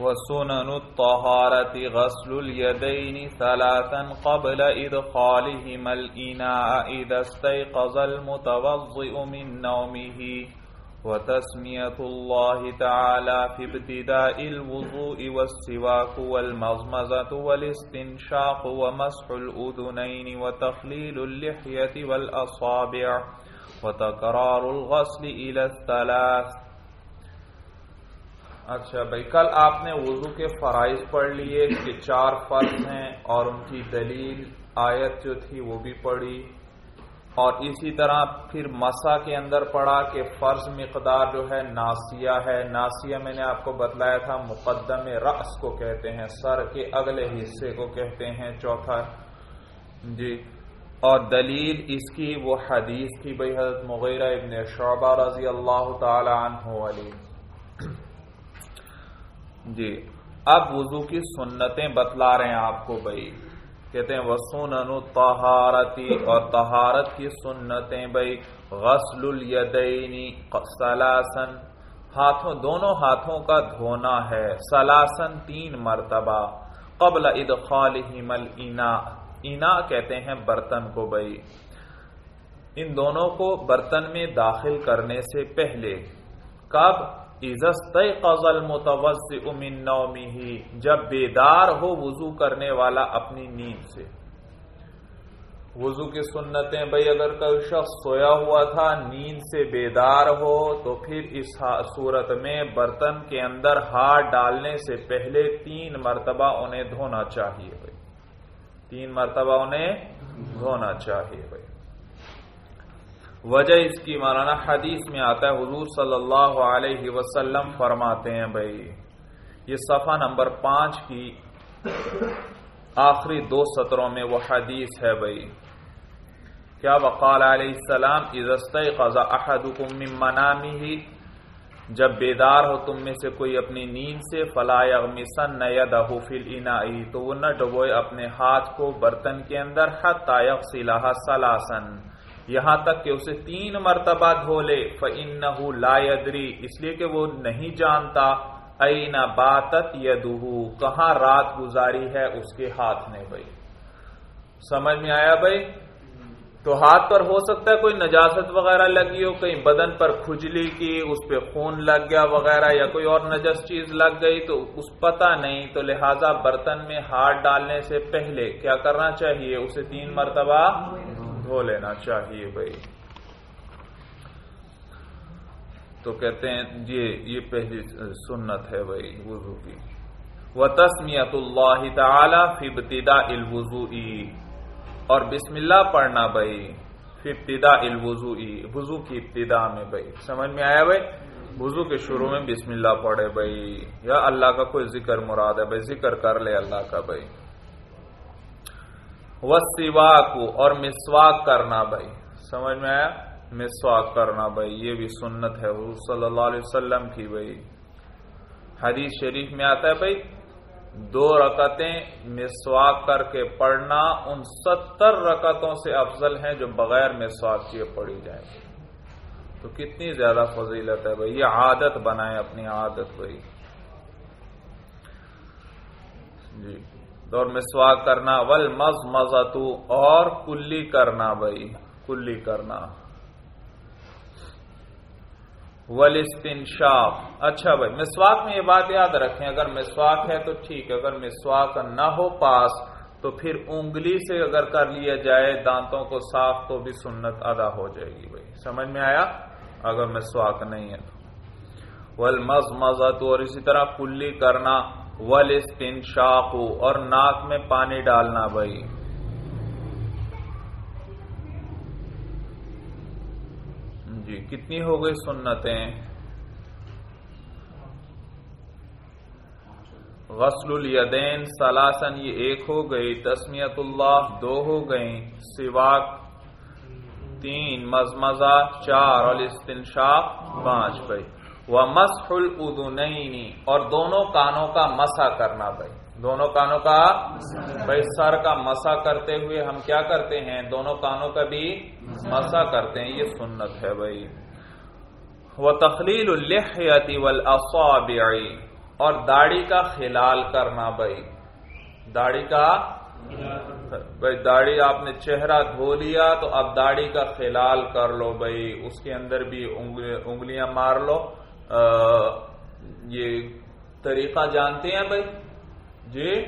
وسنن الطهارة غسل اليدين ثلاثا قبل إدخالهما الإناء إذا استيقظ المتوضئ من نومه. وتسمية الله تعالى في ابتداء الوضوء والسواك والمضمزة والاستنشاق ومسح الأذنين وتخليل اللحية والأصابع. وتكرار الغسل إلى الثلاث اچھا بھائی، کل آپ نے وضو کے فرائض پڑھ لیے، کہ چار فرض ہیں اور ان کی دلیل آیت جو تھی وہ بھی پڑھی۔ اور اسی طرح پھر مسا کے اندر پڑھا کہ فرض مقدار جو ہے ناسیہ ہے۔ ناسیہ میں نے آپ کو بتلایا تھا، مقدم رأس کو کہتے ہیں، سر کے اگلے حصے کو کہتے ہیں، چوتھا۔ جی اور دلیل اس کی وہ حدیث تھی بھائی، حضرت مغیرہ ابن شعبہ رضی اللہ تعالی عنہ علی جی۔ اب وضو کی سنتیں بتلا رہے ہیں آپ کو بھائی۔ کہتے ہیں وسون تہارتی اور تہارت کی سنتیں بھائی۔ غسل الیدینی سلاسن ہاتھوں، دونوں ہاتھوں کا دھونا ہے۔ سلاسن، تین مرتبہ۔ قبل ادخالہم الانا انا انا کہتے ہیں برتن کو بھائی۔ ان دونوں کو برتن میں داخل کرنے سے پہلے۔ کب؟ من نومه، جب بیدار ہو وضو کرنے والا اپنی نیند سے۔ وضو کی سنتیں بھائی، اگر کوئی شخص سویا ہوا تھا، نیند سے بیدار ہو، تو پھر اس صورت میں برتن کے اندر ہاتھ ڈالنے سے پہلے تین مرتبہ انہیں دھونا چاہیے بھائی۔ تین مرتبہ انہیں دھونا چاہیے بھائی۔ وجہ اس کی مولانا حدیث میں آتا ہے، حضور صلی اللہ علیہ وسلم فرماتے ہیں بھائی، یہ صفحہ نمبر پانچ کی آخری دو سطروں میں وہ حدیث ہے بھائی۔ کیا وقال علیہ السلام عزست قضا احدکم من منامی ہی جب بیدار ہو تم میں سے کوئی اپنی نیند سے، فلا یغمسن نیدہ فی الانائی تو وہ نہ ڈبوئے اپنے ہاتھ کو برتن کے اندر، حتی یغسلہ سلاسن یہاں تک کہ اسے تین مرتبہ دھو لے، فَإِنَّهُ لَا اس لیے کہ وہ نہیں جانتا این باتت یدہو کہاں رات گزاری ہے اس کے ہاتھ نے بھائی؟ سمجھ میں آیا بھائی؟ تو ہاتھ پر ہو سکتا ہے کوئی نجاست وغیرہ لگی ہو، کہیں بدن پر کھجلی کی، اس پہ خون لگ گیا وغیرہ یا کوئی اور نجس چیز لگ گئی، تو اس پتہ نہیں۔ تو لہٰذا برتن میں ہاتھ ڈالنے سے پہلے کیا کرنا چاہیے؟ اسے تین مرتبہ دھو لینا چاہیے بھائی۔ تو کہتے ہیں یہ یہ پہلی سنت ہے بھائی، وضو کی۔ وہ تسمیت اللہ تعالی فی ابتدا الوضو اور بسم اللہ پڑھنا بھائی، فی ابتدا الوضو وضو کی ابتدا میں بھائی۔ سمجھ میں آیا بھائی؟ وضو کے شروع میں بسم اللہ پڑھے بھائی۔ یا اللہ کا کوئی ذکر مراد ہے بھائی؟ ذکر کر لے اللہ کا بھائی۔ وسواک اور مسواک کرنا بھائی۔ سمجھ میں آیا؟ مسواک کرنا بھائی، یہ بھی سنت ہے۔ حضور صلی اللہ علیہ وسلم کی بھائی۔ حدیث شریف میں آتا ہے بھائی، دو رکتیں مسواک کر کے پڑھنا ان ستر رکتوں سے افضل ہیں جو بغیر مسواک کیے پڑھی جائیں۔ تو کتنی زیادہ فضیلت ہے بھائی، یہ عادت بنائے اپنی عادت بھائی۔ جی۔ اور مسواک کرنا ول مز مزتو اور کلی کرنا بھائی، کلی کرنا۔ ول استنشاق اچھا بھائی، مسواک میں یہ بات یاد رکھیں، اگر مسواک ہے تو ٹھیک ہے اگر مسواک نہ ہو پاس تو پھر انگلی سے اگر کر لیا جائے، دانتوں کو صاف تو بھی سنت ادا ہو جائے گی بھائی۔ سمجھ میں آیا؟ اگر مسواک نہیں ہے تو۔ ول مز مزت اور اسی طرح کلی کرنا۔ ول استنشاق اور ناک میں پانی ڈالنا بھائی۔ جی کتنی ہو گئی سنتیں؟ غسل الیدین سلاسن یہ ایک ہو گئی تسمیت اللہ دو ہو گئی سواک تین، مزمزہ چار، اور استنشاق پانچ بھائی۔ وہ مسح الدنئی اور دونوں کانوں کا مسا کرنا بھائی۔ دونوں کانوں کا بھائی، سر کا مسا کرتے ہوئے ہم کیا کرتے ہیں؟ دونوں کانوں کا بھی مسا کرتے ہیں۔ یہ سنت ہے بھائی۔ وہ تخلیل الحیتی والاصابع اور داڑھی کا خلال کرنا بھائی۔ داڑھی کا بھائی، داڑھی آپ نے چہرہ دھو لیا تو اب داڑھی کا خلال کر لو بھائی۔ اس کے اندر بھی انگلیاں مار لو۔ یہ طریقہ جانتے ہیں بھائی؟ جی؟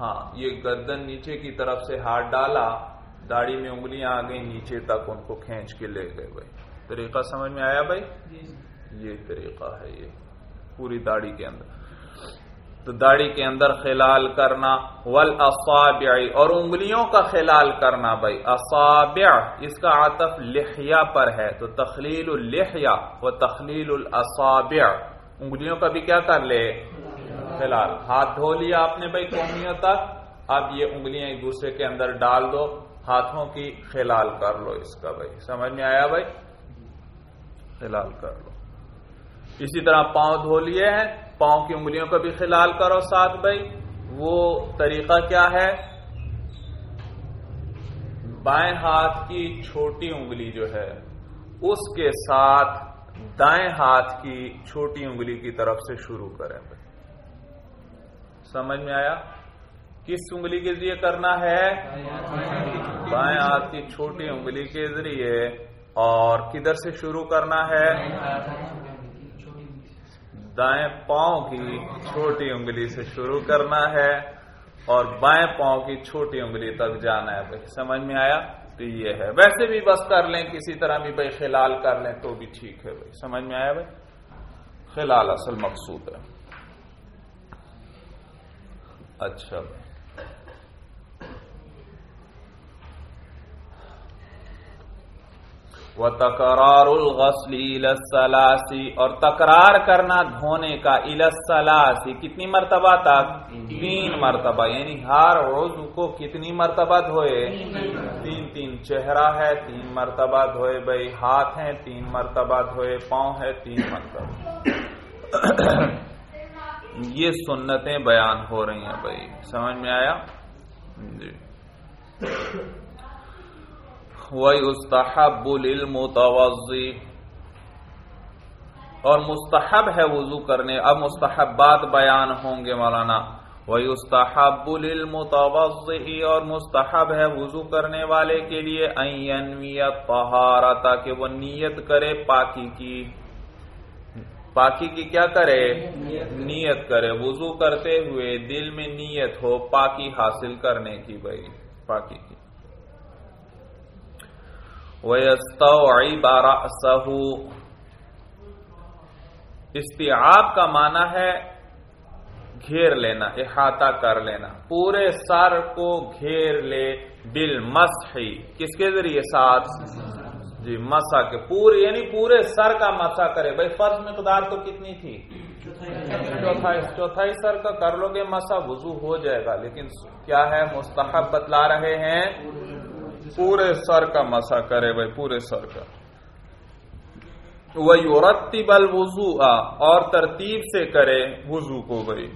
ہاں یہ گردن نیچے کی طرف سے ہاتھ ڈالا داڑھی میں انگلیاں آ گئی نیچے تک ان کو کھینچ کے لے گئے بھائی۔ طریقہ سمجھ میں آیا بھائی؟ جی۔ یہ طریقہ ہے یہ پوری داڑھی کے اندر۔ تو داڑھی کے اندر خلال کرنا ول اور انگلیوں کا خلال کرنا بھائی۔ اصابع اس کا عطف لحیا پر ہے۔ تو تخلیل الحیا و تخلیل الاصابع انگلیوں کا بھی کیا کر لے؟ خلال۔ ہاتھ دھو لیا آپ نے بھائی قومیوں تک۔ اب یہ انگلیاں ایک دوسرے کے اندر ڈال دو۔ ہاتھوں کی خلال کر لو اس کا بھائی۔ سمجھ میں آیا بھائی؟ خلال کر لو۔ اسی طرح پاؤں دھو لیے ہیں، پاؤں کی انگلیوں کا بھی خلال کرو ساتھ بھائی۔ وہ طریقہ کیا ہے؟ بائیں ہاتھ کی چھوٹی انگلی جو ہے، اس کے ساتھ دائیں ہاتھ کی چھوٹی انگلی کی طرف سے شروع کریں بھائی۔ سمجھ میں آیا؟ کس انگلی کے ذریعے کرنا ہے؟ بائیں ہاتھ کی چھوٹی انگلی کے ذریعے۔ اور کدھر سے شروع کرنا ہے؟ دائیں پاؤں کی چھوٹی انگلی سے شروع کرنا ہے اور بائیں پاؤں کی چھوٹی انگلی تک جانا ہے۔ بھائی، سمجھ میں آیا؟ تو یہ ہے۔ ویسے بھی بس کر لیں، کسی طرح بھی بھائی خلال کر لیں تو بھی ٹھیک ہے بھائی۔ سمجھ میں آیا بھائی؟ خلال اصل مقصود ہے۔ اچھا۔ بھائی وہ تکرار الغسلی السلاسی اور تکرار کرنا دھونے کا السلاسی کتنی مرتبہ تک؟ تین مرتبہ یعنی ہر عضو کو کتنی مرتبہ دھوئے؟ تین تین، چہرہ ہے، تین مرتبہ دھوئے بھائی، ہاتھ ہیں، تین مرتبہ دھوئے، پاؤں ہے تین مرتبہ۔ یہ سنتیں بیان ہو رہی ہیں بھائی، سمجھ میں آیا؟ جی۔ وَيُسْتَحَبُّ لِلْمُتَوَضِّ۔ اور مستحب ہے وضو کرنے، اب مستحبات بیان ہوں گے مولانا۔ وَيُسْتَحَبُّ لِلْمُتَوَضِّئِ اور مستحب ہے وضو کرنے والے کے لیے۔ اَيَّنْوِيَ طَحَارَ کہ وہ نیت کرے پاکی کی۔ پاکی کی کیا کرے؟ نیت کرے۔ وضو کرتے ہوئے دل میں نیت ہو، پاکی حاصل کرنے کی بھائی، پاکی کی۔ وَيَسْتَوْعِبَ رَأْسَهُ۔ استعاب کا معنی ہے گھیر لینا، احاطہ کر لینا۔ پورے سر کو گھیر لے بل کس کے ذریعے؟ ساتھ۔ جی مسا کے۔ پورے یعنی پورے سر کا مسا کرے۔ بھائی، فرض مقدار تو کتنی تھی؟ چوتھائی۔ چوتھائی سر کا کر لو گے مسا وضو ہو جائے گا۔ لیکن کیا ہے؟ مستحب بتلا رہے ہیں۔ پورے سر کا مسا کرے بھائی، پورے سر کا۔ وہ یورتی بل وزو اور ترتیب سے کرے وضو کو بھائی۔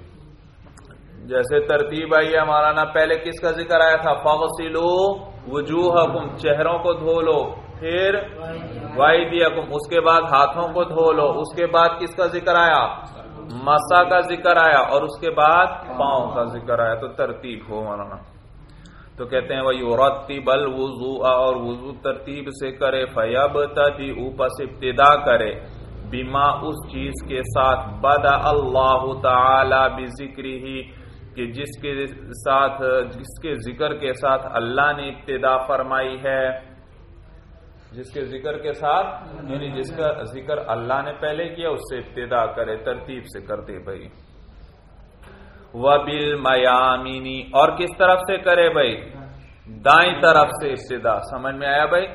جیسے ترتیب آئی ہے ہمارا نا پہلے کس کا ذکر آیا تھا؟ فوسلو وجوہ چہروں کو دھو لو، پھر وائی دیا اس کے بعد ہاتھوں کو دھو لو۔ اس کے بعد کس کا ذکر آیا؟ مسا کا ذکر آیا، اور اس کے بعد پاؤں کا ذکر آیا۔ تو ترتیب ہو مولانا۔ تو کہتے ہیں وہ یورتی بل وضو اور وضو ترتیب سے کرے فیب تھی اوپر سے ابتدا کرے بیما اس چیز کے ساتھ بدا اللہ تعالی بھی ذکری ہی کہ جس کے ساتھ، جس کے ذکر کے ساتھ اللہ نے ابتدا فرمائی ہے۔ جس کے ذکر کے ساتھ یعنی جس کا ذکر اللہ نے پہلے کیا، اس سے ابتدا کرے، ترتیب سے کرتے بھائی۔ وبل میامینی اور کس طرف سے کرے بھائی؟ دائیں طرف سے ابتدا۔ سمجھ میں آیا بھائی؟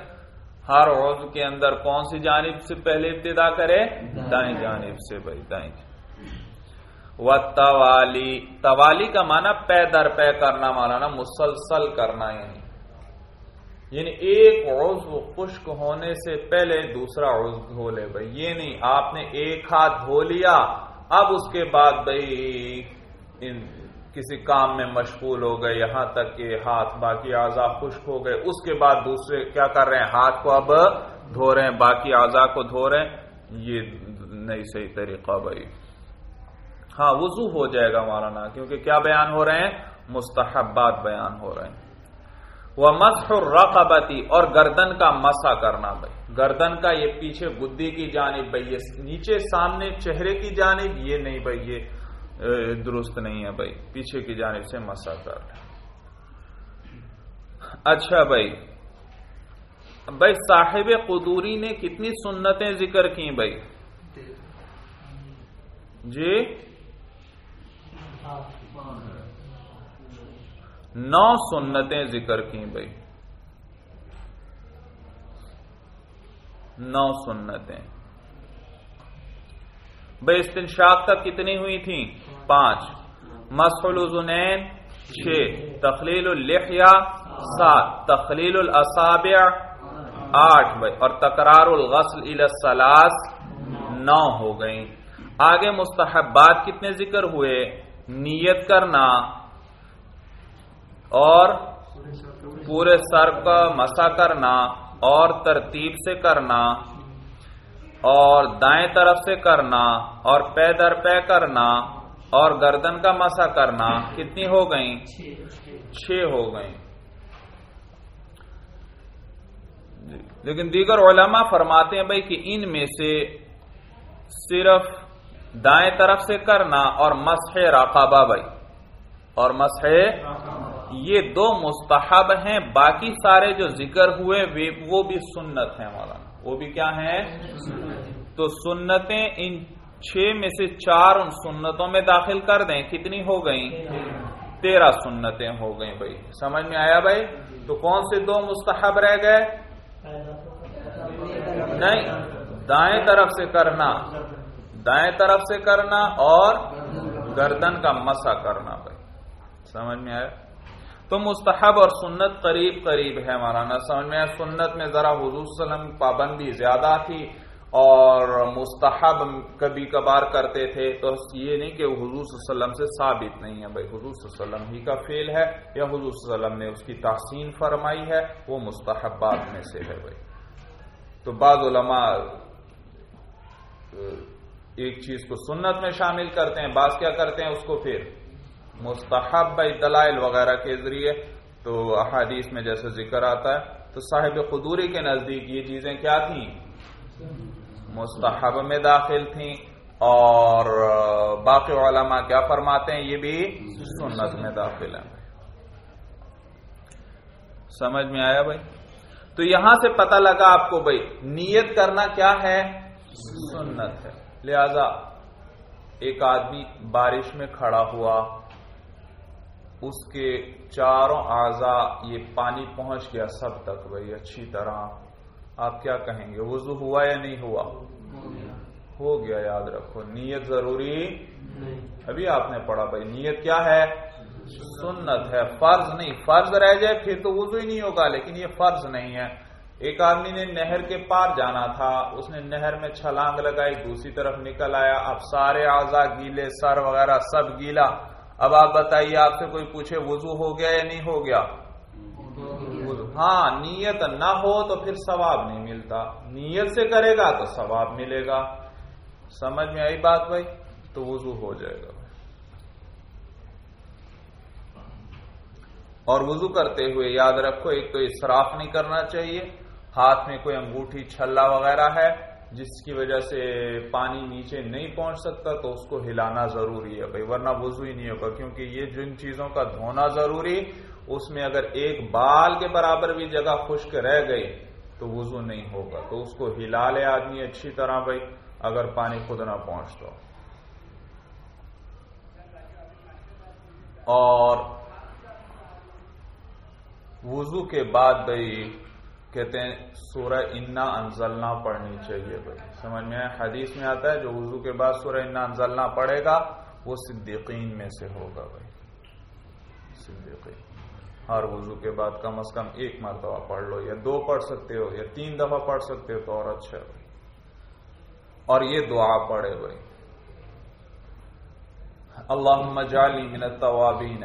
ہر عضو کے اندر کون سی جانب سے پہلے ابتدا کرے؟ دائیں جانب سے بھائی، دائیں۔ و توالی توالی کا معنی پے در پے کرنا مانا نا مسلسل کرنا یعنی۔ یعنی ایک عضو خشک ہونے سے پہلے دوسرا عضو دھو لے بھائی۔ یہ نہیں، آپ نے ایک ہاتھ دھو لیا، اب اس کے بعد بھائی کسی کام میں مشغول ہو گئے، یہاں تک کہ ہاتھ باقی اعضا خشک ہو گئے۔ اس کے بعد دوسرے کیا کر رہے ہیں؟ ہاتھ کو اب دھو رہے ہیں، باقی اعضا کو دھو رہے ہیں۔ یہ نہیں، صحیح طریقہ بھائی۔ ہاں وضو ہو جائے گا مولانا، کیونکہ کیا بیان ہو رہے ہیں؟ مستحبات بیان ہو رہے ہیں۔ وہ مسح رقبتی اور گردن کا مسا کرنا بھائی۔ گردن کا یہ پیچھے گدی کی جانب بھائی، یہ نیچے سامنے چہرے کی جانب، یہ نہیں بھائی، یہ درست نہیں ہے بھائی۔ پیچھے کی جانب سے مسا کر اچھا بھائی۔ بھائی، صاحب قدوری نے کتنی سنتیں ذکر کی بھائی؟ جی؟ نو سنتیں ذکر کی بھائی۔ نو سنتیں۔ بھائی استنشاق تک کتنی ہوئی تھیں؟ پانچ۔ مسل الزنین چھ۔ تخلیل الحیا سات۔ تخلیل الاصابع، آٹھ بھائی اور تکرار الغسل الاسلاس نو ہو گئیں۔ آگے مستحبات کتنے ذکر ہوئے؟ نیت کرنا اور پورے سر کا مسا کرنا اور ترتیب سے کرنا۔ اور دائیں طرف سے کرنا اور پے در پے کرنا اور گردن کا مسا کرنا کتنی ہو گئیں؟ چھ ہو گئیں۔ لیکن دیگر علماء فرماتے ہیں بھائی کہ ان میں سے صرف دائیں طرف سے کرنا اور مسح رقابہ بھائی۔ اور مسح یہ دو مستحب ہیں، باقی سارے جو ذکر ہوئے، وہ بھی سنت ہیں مولانا۔ وہ بھی کیا ہیں؟ تو سنتیں ان چھ میں سے چار ان سنتوں میں داخل کر دیں، کتنی ہو گئیں؟ تیرہ سنتیں ہو گئیں بھائی۔ سمجھ میں آیا بھائی؟ تو کون سے دو مستحب رہ گئے؟ نہیں، دائیں طرف سے کرنا۔ دائیں طرف سے کرنا اور گردن کا مسا کرنا بھائی۔ سمجھ میں آیا؟ تو مستحب اور سنت قریب قریب ہے مولانا۔ سمجھ میں آیا؟ سنت میں ذرا حضور صلی اللہ علیہ وسلم پابندی زیادہ تھی۔ اور مستحب کبھی کبھار کرتے تھے، تو یہ نہیں کہ حضور صلی اللہ علیہ وسلم سے ثابت نہیں ہے، بھائی حضور صلی اللہ علیہ وسلم ہی کا فیل ہے یا حضور صلی اللہ علیہ وسلم نے اس کی تحسین فرمائی ہے، وہ مستحبات میں سے ہے بھائی۔ تو بعض علماء، ایک چیز کو سنت میں شامل کرتے ہیں، بعض کیا کرتے ہیں، اس کو پھر مستحب دلائل وغیرہ کے ذریعے۔ تو احادیث میں جیسے ذکر آتا ہے، تو صاحب قدوری کے نزدیک یہ چیزیں کیا تھیں؟ مستحب میں داخل تھیں اور باقی علماء کیا فرماتے ہیں؟ یہ بھی سنت میں داخل ہیں۔ سمجھ میں آیا بھائی؟ تو یہاں سے پتہ لگا آپ کو بھائی، نیت کرنا کیا ہے؟ سنت ہے۔ لہذا ایک آدمی بارش میں کھڑا ہوا، اس کے چاروں اعضا یہ پانی پہنچ گیا، سب تک بھائی، اچھی طرح۔ آپ کیا کہیں گے؟ وضو ہوا یا نہیں ہوا؟ ہو گیا یاد رکھو نیت ضروری ابھی آپ نے پڑھا بھائی نیت کیا ہے؟ سنت ہے فرض نہیں فرض رہ جائے پھر تو وضو ہی نہیں ہوگا لیکن یہ فرض نہیں ہے۔ ایک آدمی نے نہر کے پار جانا تھا اس نے نہر میں چھلانگ لگائی دوسری طرف نکل آیا اب سارے اعضا گیلے سر وغیرہ سب گیلا۔ اب آپ بتائیے آپ سے کوئی پوچھے وضو ہو گیا یا نہیں ہو گیا؟ ہاں نیت نہ ہو تو پھر ثواب نہیں ملتا۔ نیت سے کرے گا تو ثواب ملے گا۔ سمجھ میں آئی بات بھائی؟ تو وضو ہو جائے گا۔ اور وضو کرتے ہوئے یاد رکھو، ایک تو اسراف نہیں کرنا چاہیے۔ ہاتھ میں کوئی انگوٹھی، چھلا وغیرہ ہے، جس کی وجہ سے پانی نیچے نہیں پہنچ سکتا، تو اس کو ہلانا ضروری ہے بھائی، ورنہ وضو ہی نہیں ہوگا۔ کیونکہ یہ جن چیزوں کا دھونا ضروری اس میں اگر ایک بال کے برابر بھی جگہ خشک رہ گئی تو وضو نہیں ہوگا۔ تو اس کو ہلا لے آدمی اچھی طرح بھائی، اگر پانی خود نہ پہنچ تو۔ اور وضو کے بعد بھائی، کہتے ہیں، سورہ انا انزلنا پڑھنی چاہیے بھائی۔ سمجھ میں حدیث میں آتا ہے، جو وضو کے بعد سورہ انا انزلنا پڑھے گا، وہ صدیقین میں سے ہوگا بھائی۔ صدیقین۔ ہر وضو کے بعد کم از کم ایک مرتبہ پڑھ لو، یا دو پڑھ سکتے ہو، یا تین دفعہ پڑھ سکتے ہو تو اور اچھا۔ ہے اور یہ دعا پڑھے بھائی اللہ مجالی من التوابین۔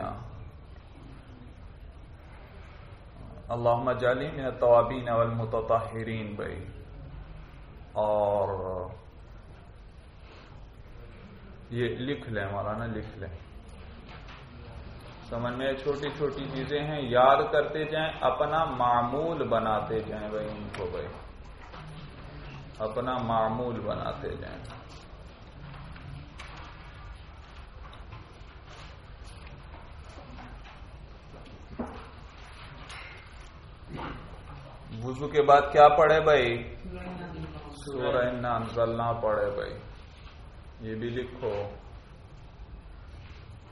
اللہ جالی من توابین والمتطہرین بھائی۔ اور یہ لکھ لیں مولانا، لکھ لیں۔ سمجھ میں چھوٹی چھوٹی چیزیں ہیں، یاد کرتے جائیں، اپنا معمول بناتے جائیں بھائی ان کو بھائی۔ اپنا معمول بناتے جائیں۔ وضو کے بعد کیا پڑھے بھائی؟ سورہ انزلنا پڑھے بھائی۔ یہ بھی لکھو۔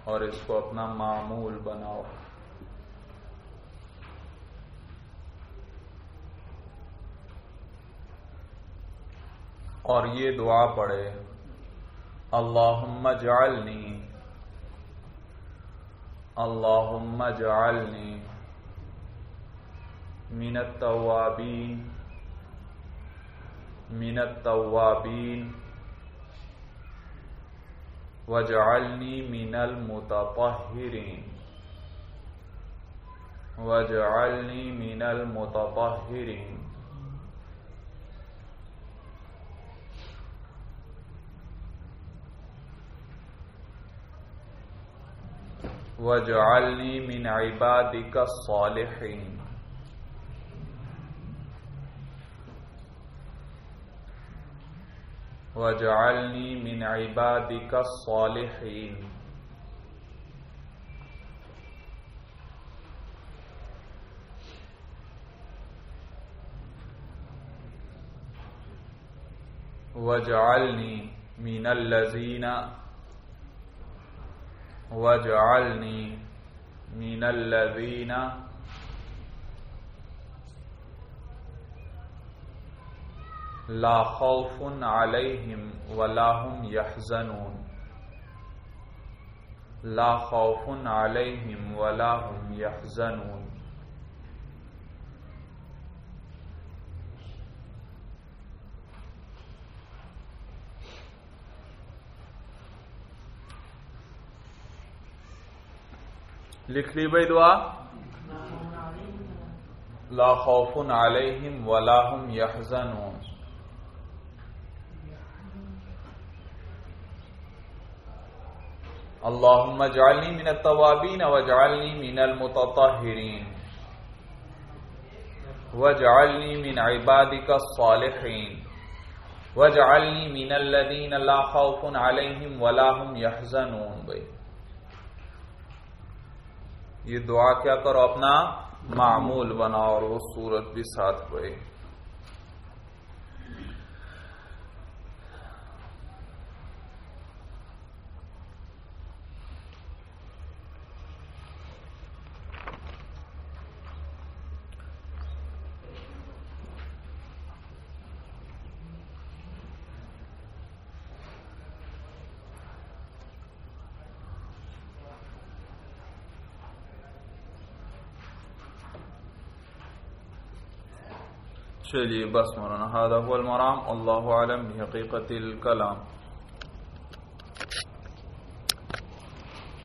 اور اس کو اپنا معمول بناؤ۔ اور یہ دعا پڑھے، اللہم جعلنی اللہم جعلنی من التوابین من التوابین وجعلنی من المتطہرین وجعلنی من المتطہرین وجعلنی من عبادک الصالحین۔ وجعلنی من عبادك الصالحين وجعلني من الذين وجعلني من الذين لا خوف عليهم ولا هم يحزنون لا خوف عليهم ولا هم يحزنون لکھ لی بھائی دعا. لا خوف عليهم ولا هم يحزنون اللهم اجعلني من التوابين واجعلني من المتطهرين واجعلني من عبادك الصالحين واجعلني من الذين لا خوف عليهم ولا هم يحزنون بھائی یہ دعا کیا کرو اپنا معمول بناؤ اور وہ صورت بھی ساتھ بھائی چلیے بس مولانا هذا هو المرام اللہ عالم حقیقت الکلام۔